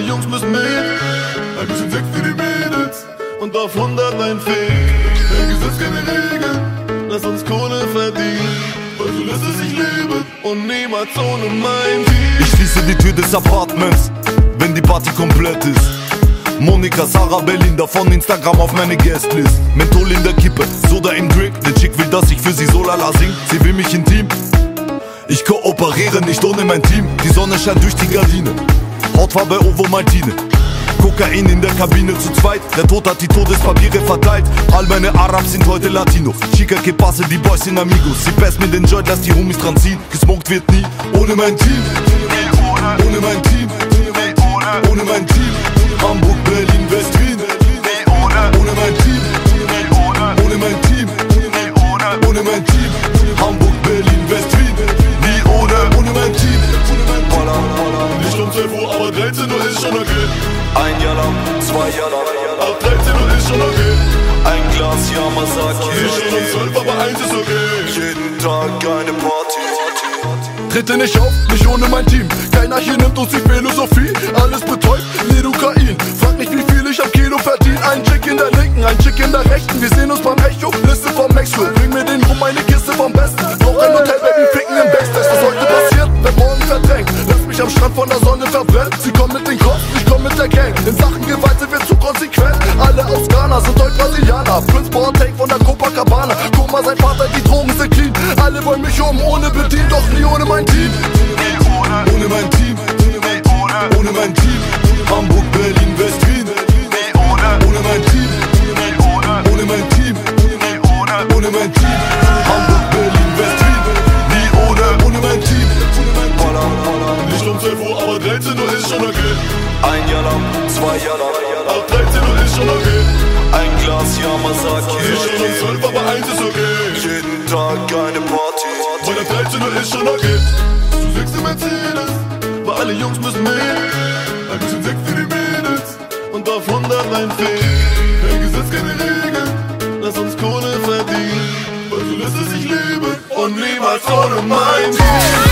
alle Jungs müssen mit. Ein bisschen Sex für die Mädels und auf 100 ein Fee. Kein Gesetz, keine Regeln, lass uns Kohle verdienen. Also lass es sich leben und niemals ohne mein Ziel. Ich schließe die Tür des Apartments, wenn die Party komplett ist. Monika, Sarah, Belinda von Instagram auf meine Guestlist. Menthol in der Kippe, Soda im Drink. Der Chick will, dass ich für sie so lala sing. Sie will mich intim. Ich kooperiere nicht ohne mein Team. Die Sonne scheint durch die Gardine. Hautfarbe Ovo Martine. Kokain in der Kabine zu zweit. Der Tod hat die Todespapiere verteilt. All meine Arabs sind heute Latinos. Chica que passe, die Boys sind Amigos. Sie pass mir den Joint, lass die Homies dran ziehen. Gesmoked wird nie ohne mein Team. Ein Jahr lang, zwei Jahre lang. Ab 13 Uhr ist schon okay. Ein Glas Yamazaki. Ist schon um 12, aber eins ist okay. Jeden Tag eine Party. Trete nicht auf, nicht ohne mein Team. Keiner hier nimmt uns die Philosophie. Alles betäubt, Lidocain. Frag nicht, wie viel ich am Kilo verdien. Ein Chick in der linken, ein Chick in der rechten. Wir sehen uns beim Echo, Liste vom Maxwell. Bring mir den rum, meine Kiste vom Besten. Brauch ein Hotel, Baby, ficken im Backstage. Was heute passiert, wird morgen verdrängt. Lass mich am Strand von der Sonne verbrennen. Sie kommen mit der Gang. In Sachen Gewalt sind wir zu konsequent. Alle aus Ghana sind heute Brasilianer. Prince Boateng von der Copacabana. Guck mal, sein Vater, die Drogen sind clean. Alle wollen mich um, ohne Bedien, doch nie ohne mein Team. Zwei Jahre. Ab 13 Uhr ist schon okay. Ein Glas Yamazaki. Ist schon um 12, aber eins ist okay. Jeden Tag eine Party. Weil ab 13 Uhr ist schon okay. Du sechst im Mercedes, weil alle Jungs müssen mit. Ein bisschen Sex für die Mädels und auf 100 reinfehlen. Kein Gesetz, keine Regeln, lass uns Kohle verdienen. Weil du lässt es sich leben und niemals ohne mein Team.